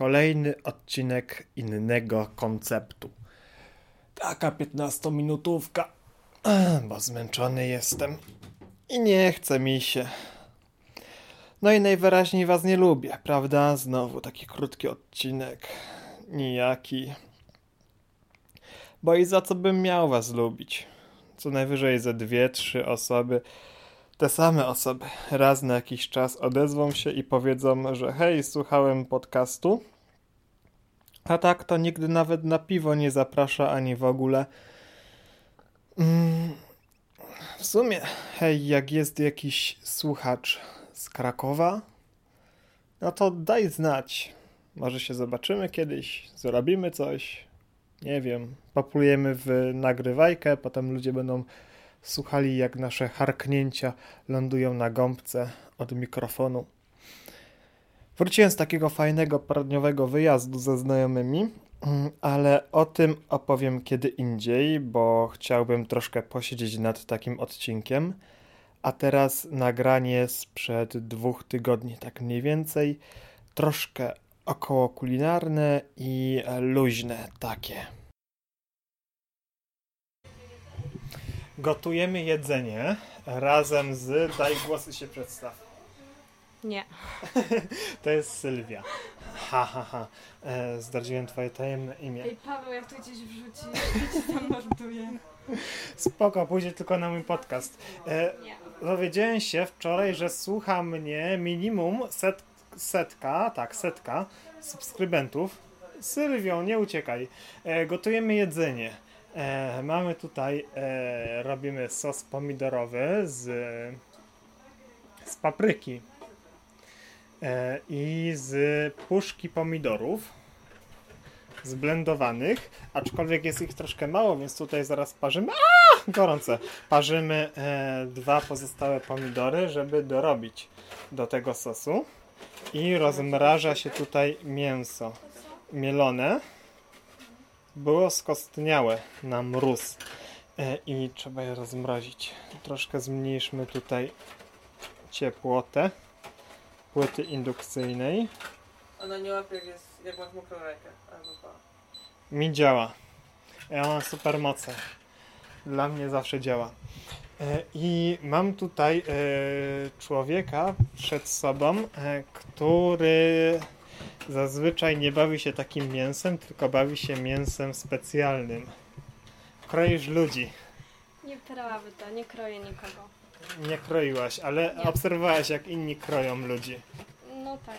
Kolejny odcinek innego konceptu. Taka 15-minutówka, bo zmęczony jestem i nie chce mi się. No i najwyraźniej was nie lubię, prawda? Znowu taki krótki odcinek. Nijaki. Bo i za co bym miał was lubić? Co najwyżej ze dwie, trzy osoby te same osoby raz na jakiś czas odezwą się i powiedzą, że hej, słuchałem podcastu. A tak to nigdy nawet na piwo nie zaprasza ani w ogóle. Mm, w sumie, hej, jak jest jakiś słuchacz z Krakowa, no to daj znać. Może się zobaczymy kiedyś, zrobimy coś. Nie wiem, populujemy w nagrywajkę, potem ludzie będą słuchali jak nasze harknięcia lądują na gąbce od mikrofonu. Wróciłem z takiego fajnego parodniowego wyjazdu ze znajomymi, ale o tym opowiem kiedy indziej, bo chciałbym troszkę posiedzieć nad takim odcinkiem. A teraz nagranie sprzed dwóch tygodni, tak mniej więcej, troszkę około kulinarne i luźne takie. Gotujemy jedzenie razem z. Daj głosy się przedstaw. Nie. to jest Sylwia. Ha, ha, ha. E, zdradziłem twoje tajemne imię. Ej, Paweł, jak to gdzieś wrzuci, to cię zamorduję. Spoko, pójdzie tylko na mój podcast. E, Nie. dowiedziałem się wczoraj, że słucha mnie minimum set, setka, tak, setka subskrybentów. Sylwio, nie uciekaj. E, gotujemy jedzenie. E, mamy tutaj, e, robimy sos pomidorowy z, z papryki e, i z puszki pomidorów zblendowanych, aczkolwiek jest ich troszkę mało, więc tutaj zaraz parzymy. Aaaa! Gorące. Parzymy e, dwa pozostałe pomidory, żeby dorobić do tego sosu. I rozmraża się tutaj mięso mielone było skostniałe na mróz e, i trzeba je rozmrozić. Troszkę zmniejszmy tutaj ciepłotę płyty indukcyjnej. Ona nie łapie jak, jest, jak masz mokrą rękę. Mi działa. Ja mam super moce. Dla mnie zawsze działa. E, I mam tutaj e, człowieka przed sobą, który zazwyczaj nie bawi się takim mięsem, tylko bawi się mięsem specjalnym. Kroisz ludzi. Nieprawda, nie kroję nikogo. Nie kroiłaś, ale Nie. obserwowałaś jak inni kroją ludzi. No tak.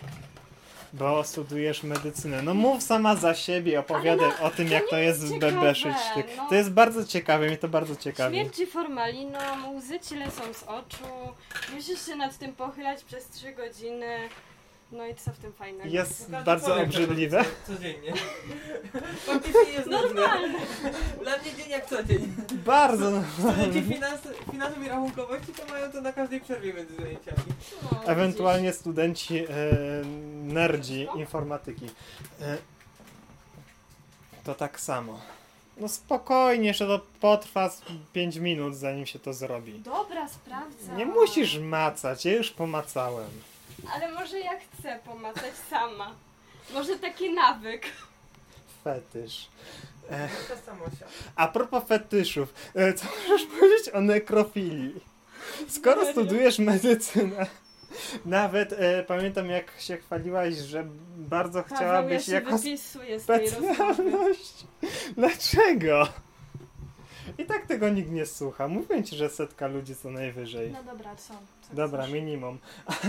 Bo studiujesz medycynę. No mów sama za siebie, opowiadaj no, o tym, to jak nie to jest jest ciekawe, bebeszyć. Ty. no. To jest bardzo ciekawe, mnie to bardzo ciekawi. Śmierci formaliną, łzy ci lecą z oczu, musisz się nad tym pochylać przez 3 godziny. No i co w tym fajnego? Jest Każdy bardzo człowiek obrzydliwe. robi co- Codziennie. Faktycznie jest nudne. Normalne. Dla mnie dzień jak co dzień. Bardzo. no. Studenci finans, finansów i rachunkowości to mają to na każdej przerwie między zajęciami. No, Ewentualnie studenci e, nerdzi informatyki. E, to tak samo. No spokojnie, jeszcze to potrwa 5 minut, zanim się to zrobi. Dobra, sprawdzę. Nie musisz macać, ja już pomacałem. Ale może ja chcę pomacać sama. Może taki nawyk. Fetysz. E, To samo się. a propos fetyszów, e, co możesz powiedzieć o nekrofilii? Skoro studujesz medycynę, nawet e, pamiętam jak się chwaliłaś, że bardzo Paweł, ja chciałabyś się jako wypisuję z tej rozmowy. specjalność. Dlaczego? I tak tego nikt nie słucha. Mówię ci, że setka ludzi co najwyżej. No dobra, co? Dobra, minimum.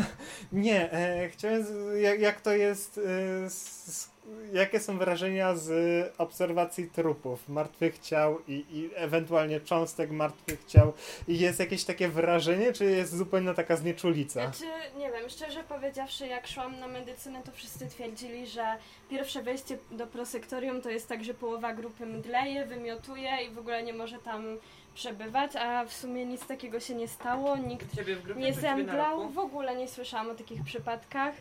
nie, e, chciałem, z, jak, jak to jest e, z, jakie są wrażenia z obserwacji trupów, martwych ciał i, i ewentualnie cząstek martwych ciał? I jest jakieś takie wrażenie, czy jest zupełnie taka znieczulica? Znaczy, nie wiem, szczerze powiedziawszy, jak szłam na medycynę, to wszyscy twierdzili, że pierwsze wejście do prosektorium to jest tak, że połowa grupy mdleje, wymiotuje i w ogóle nie może tam przebywać, a w sumie nic takiego się nie stało, nikt Ciebie w grupie nie zemdlał, w ogóle nie słyszałam o takich przypadkach.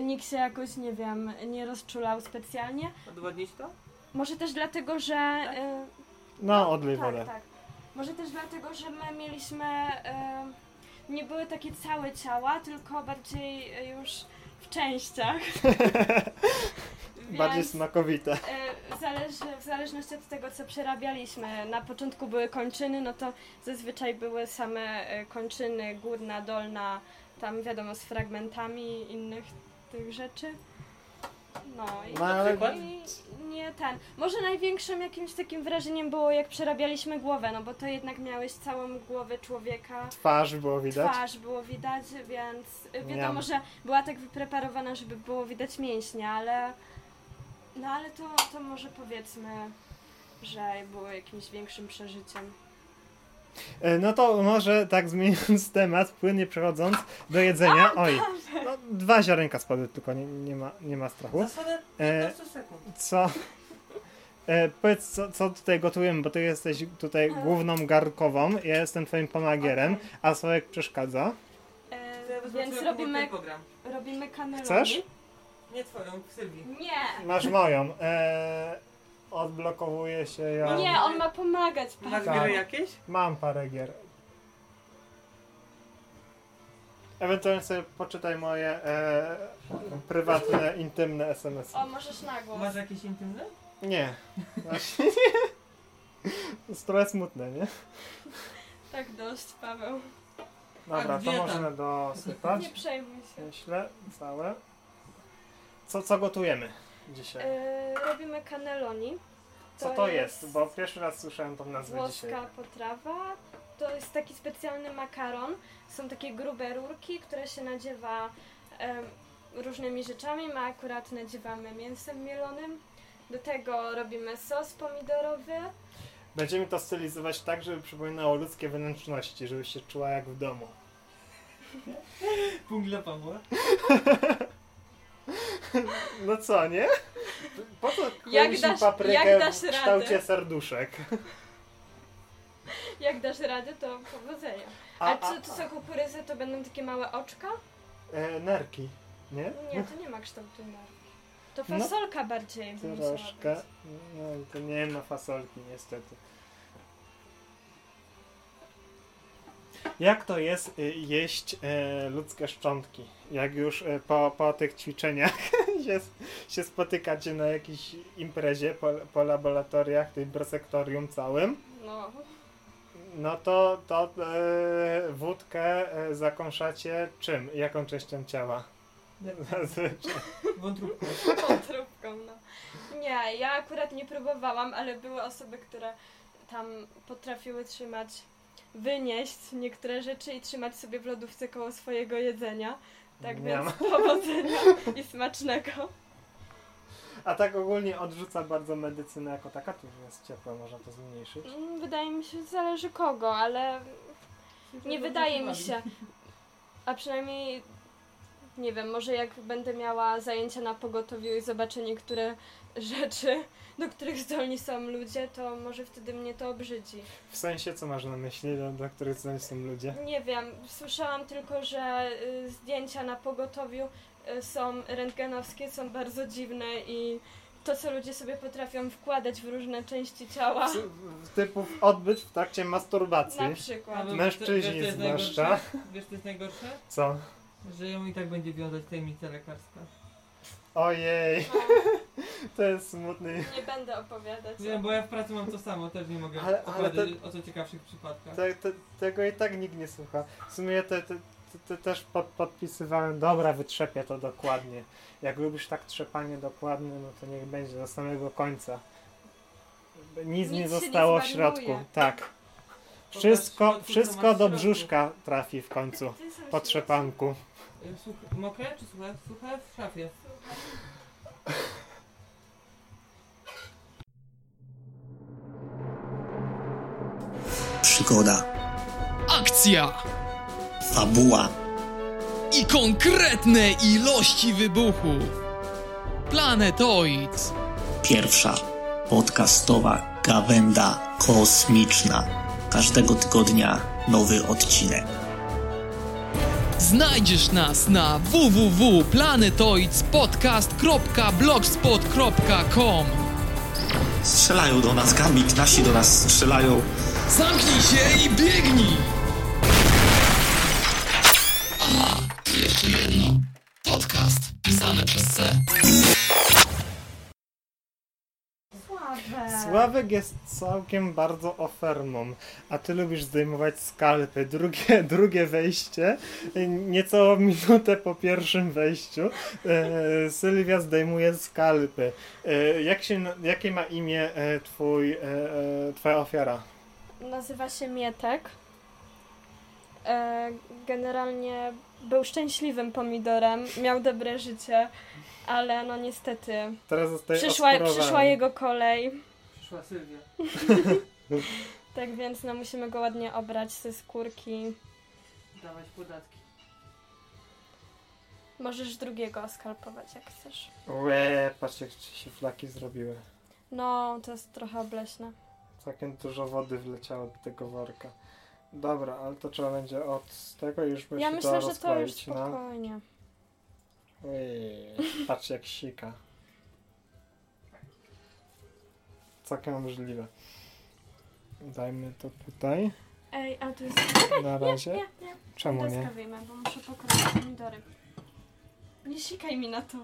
Nikt się jakoś, nie wiem, nie rozczulał specjalnie. Udowodnić to? Może też dlatego, że... y, No, odlej tak, wodę. tak. Może też dlatego, że my mieliśmy. E, nie były takie całe ciała, tylko bardziej e, już w częściach. Bardziej smakowite. e, zależy, w zależności od tego, co przerabialiśmy. Na początku były kończyny, no to zazwyczaj były same e, kończyny, górna, dolna, tam wiadomo, z fragmentami innych tych rzeczy. No i, No, ale- i nie ten. Może największym jakimś takim wrażeniem było, jak przerabialiśmy głowę, no bo to jednak miałeś całą głowę człowieka. Twarz było widać. Twarz było widać, więc wiadomo, Miam. że była tak wypreparowana, żeby było widać mięśnie, ale no ale to, to może powiedzmy, że było jakimś większym przeżyciem. E, No to może tak zmieniając temat, płynnie przechodząc do jedzenia. Oj, no, dwa ziarenka spadły, tylko nie, nie, ma, nie ma strachu. Zasadę E, 15 sekund. Co? E, powiedz, co, co tutaj gotujemy, bo ty jesteś tutaj główną garkową, ja jestem twoim pomagierem, a Sławek przeszkadza. E, więc robimy, robimy kaneloni. Chcesz? Nie twoją, Sylwii. Nie! Masz moją. E, odblokowuje się ja. Nie, on ma pomagać. Masz Tak. gry jakieś? Mam parę gier. Ewentualnie sobie poczytaj moje e, prywatne, intymne SMS. O, możesz na głos. Masz jakieś intymne? Nie. Właśnie nie. To jest trochę smutne, nie? Tak dość, Paweł. Dobra, to gdzie tam? możemy dosypać. Nie przejmuj się. Myślę, całe. Co, co gotujemy dzisiaj? E, robimy cannelloni. Co to jest? Bo pierwszy raz słyszałem tą nazwę dzisiaj. Włoska potrawa. To jest taki specjalny makaron. Są takie grube rurki, które się nadziewa em, różnymi rzeczami. My akurat nadziewamy mięsem mielonym. Do tego robimy sos pomidorowy. Będziemy to stylizować tak, żeby przypominało ludzkie wnętrzności, żeby się czuła jak w domu. Punkt dla Pawła. No co, nie? Po co Jak dasz- paprykę jak dasz w kształcie radę? serduszek? Jak dasz radę, to powodzenia. A, A, a, czy to są kukurydzy, to będą takie małe oczka? e, nerki, nie? Nie, to nie ma kształtu nerki. To No. fasolka bardziej by musiała Troszkę. No, to nie ma fasolki niestety. Jak to jest y, jeść e, ludzkie szczątki? Jak już e, po, po tych ćwiczeniach się, się spotykacie na jakiejś imprezie po, po laboratoriach, tym prosektorium całym, No. no to, to e, wódkę e, zakąszacie czym? Jaką częścią ciała? Zazwyczaj. Wątróbką. Wątróbką, no. Nie, ja akurat nie próbowałam, ale były osoby, które tam potrafiły trzymać, wynieść niektóre rzeczy i trzymać sobie w lodówce koło swojego jedzenia. Tak Miam. więc powodzenia i smacznego. A tak ogólnie odrzuca bardzo medycynę jako taka, tu jest ciepło, można to zmniejszyć. Mm, Wydaje mi się, że zależy kogo, ale nie wydaje mi się. A przynajmniej, nie wiem, może jak będę miała zajęcia na pogotowiu i zobaczę niektóre rzeczy, do których zdolni są ludzie, to może wtedy mnie to obrzydzi. W sensie, co masz na myśli, do, do których zdolni są ludzie? Nie wiem, słyszałam tylko, że y, zdjęcia na pogotowiu y, są rentgenowskie, są bardzo dziwne i to, co ludzie sobie potrafią wkładać w różne części ciała, w- Typów odbyt w trakcie masturbacji. na przykład. Paweł, Mężczyźni wiesz, zwłaszcza. Wiesz, co jest najgorsze? Co? Że ją i tak będzie wiązać tajemnica lekarska. Ojej, No, to jest smutny. nie będę opowiadać. Wiem, bo ja w pracy mam to samo, też nie mogę Ale- ale opowiadać to- o co ciekawszych przypadkach. Te, te, tego i tak nikt nie słucha. W sumie te, te, te, te też pod, podpisywałem, dobra, wytrzepię to dokładnie. Jak lubisz tak trzepanie dokładne, no to niech będzie do samego końca. Nic, Nic nie zostało nie w środku. zmarnuje. Tak. Wszystko, w środku, co wszystko masz w do brzuszka trafi w końcu. Po trzepanku. Mokre czy suche? Suche w szafie. Akcja fabuła, i konkretne ilości wybuchów. Planetoid. pierwsza podcastowa gawenda kosmiczna. Każdego tygodnia nowy odcinek. Znajdziesz nas na www.planetoidspodcast.blogspot.com Strzelają do nas, Gambit, nasi do nas strzelają. Zamknij się i biegnij! A, jeszcze jedno. Podcast pisany przez C. Sławek. Sławek jest całkiem bardzo ofermą, a ty lubisz zdejmować skalpy. Drugie, drugie wejście, nieco minutę po pierwszym wejściu, e, Sylwia zdejmuje skalpy. E, jak się, jakie ma imię e, twój, e, e, twoja ofiara? Nazywa się Mietek. E, generalnie był szczęśliwym pomidorem, miał dobre życie, ale no niestety Teraz zostaje przyszła, przyszła jego kolej. Przyszła Sylwia. Tak więc no musimy go ładnie obrać ze skórki. Dawać podatki. Możesz drugiego skalpować jak chcesz. Łe, patrz jak ci się flaki zrobiły. No, to jest trochę obleśne. Całkiem dużo wody wleciało do tego worka. Dobra, ale to trzeba będzie od tego już by Ja myślę, to że to już no. spokojnie. Ojej, patrz jak sika. Całkiem możliwe. Dajmy to tutaj. Ej, a tu jest... Na razie. Nie, nie, Czemu deskę nie? wyjmę, bo muszę pokroić pomidory. Nie sikaj mi na to.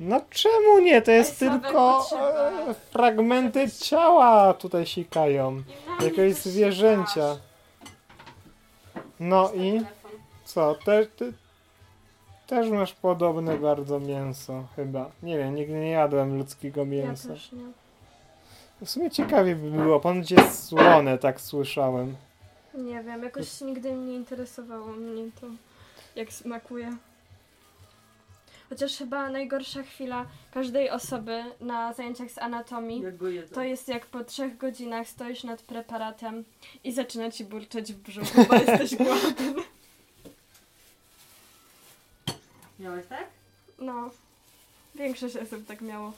No czemu nie? To jest tylko e, fragmenty ciała tutaj sikają. Mnie Jakiegoś zwierzęcia. No i co? Te, ty też masz podobne bardzo mięso chyba. Nie wiem, nigdy nie jadłem ludzkiego Ja mięsa. też nie. W sumie ciekawie by było. Ponoć jest słone, tak słyszałem. Nie wiem, jakoś nigdy nie interesowało mnie to, jak smakuje. Chociaż chyba najgorsza chwila każdej osoby na zajęciach z anatomii to jest jak po trzech godzinach stoisz nad preparatem i zaczyna ci burczeć w brzuchu, bo jesteś głodny. Miałeś tak? No, większość osób tak miało.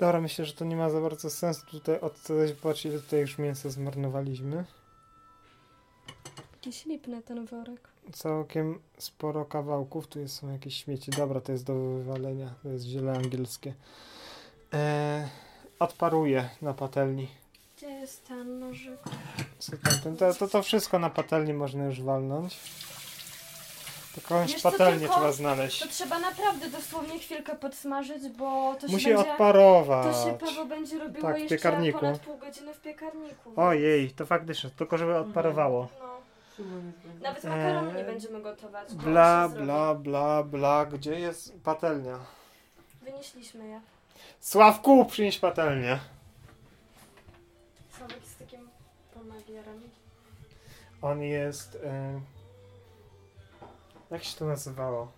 Dobra, myślę, że to nie ma za bardzo sensu tutaj odczytać, patrz ile tutaj już mięsa zmarnowaliśmy. Jakiś lipny ten worek. Całkiem sporo kawałków, tu jest, są jakieś śmieci. Dobra, to jest do wywalenia, to jest ziele angielskie. Eee, odparuję na patelni. Gdzie jest ten nożyk? Co tam, ten, to, to, to wszystko na patelni można już walnąć. Jakąś Wiesz co, patelnię tylko- trzeba To znaleźć. trzeba naprawdę dosłownie chwilkę podsmażyć, bo to się Musi będzie... odparować. To się Paweł będzie robiło Tak, w jeszcze piekarniku. ponad pół godziny w piekarniku. Ojej, to faktycznie, tylko żeby odparowało. No. Jest. Nawet makaronu nie Eee, będziemy gotować. to Bla, się bla, bla, bla. Gdzie jest patelnia? Wynieśliśmy je. Sławku, przynieś patelnię. Sławek z takim pomagierem. On jest... Y... Jak się to nazywało?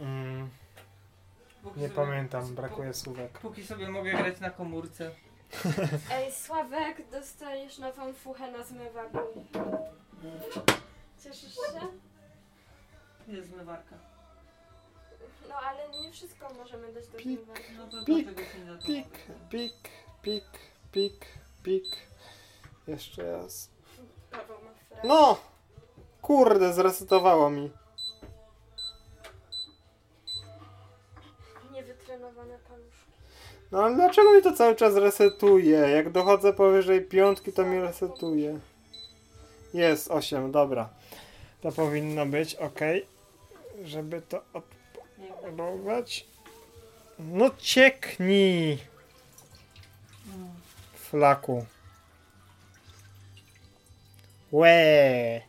Mm, Póki nie sobie- pamiętam, brakuje słówek. Póki sobie mogę grać na komórce. Ej, Sławek, dostajesz nową fuchę na zmywaku. Cieszysz się? Jest zmywarka. No ale nie wszystko możemy dać do Pik. zmywarki. No to Pik, dlatego się nie da to Pik, mówić. pik, pik, pik, pik. Jeszcze raz. Paweł ma frę. No! Kurde, zresetowało mi. No ale dlaczego mi to cały czas resetuje? Jak dochodzę powyżej piątki, to mi resetuje. Jest 8, dobra. To powinno być ok. Żeby to Nie, odpalować. No cieknij, flaku. Łe.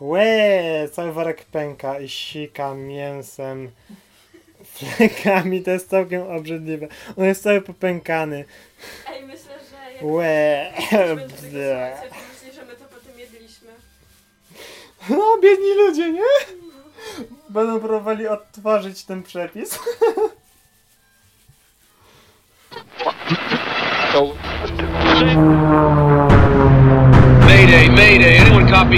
Łe. Cały worek pęka i sika mięsem. Flekami, to jest całkiem obrzydliwe. On jest cały popękany. Ej, myślę, że jak Łe. że my to potem jedliśmy. No, biedni ludzie, nie? Będą próbowali odtworzyć ten przepis. Mayday, mayday, anyone copy?